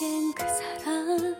내겐 그 사람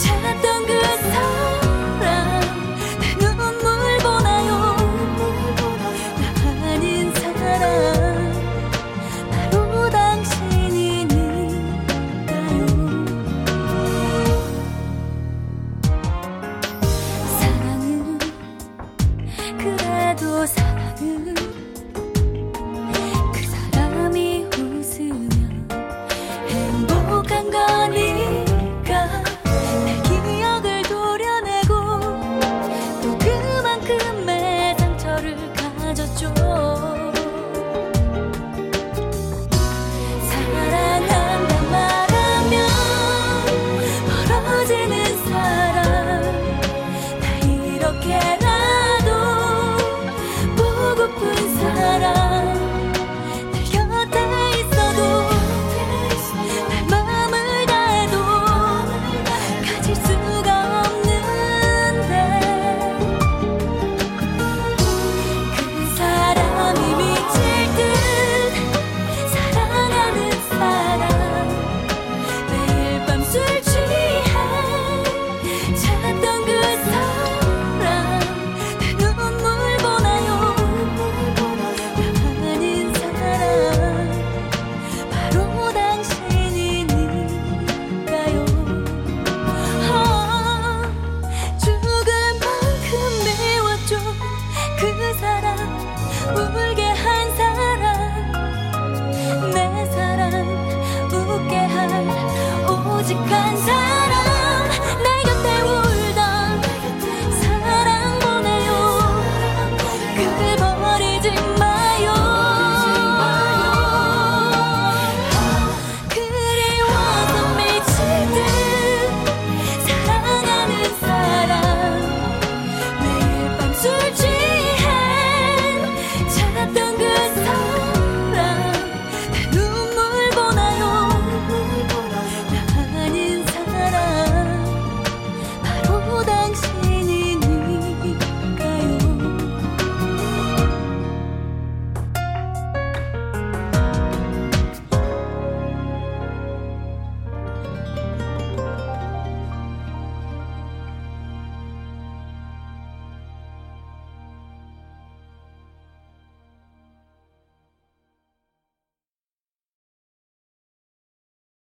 괜찮아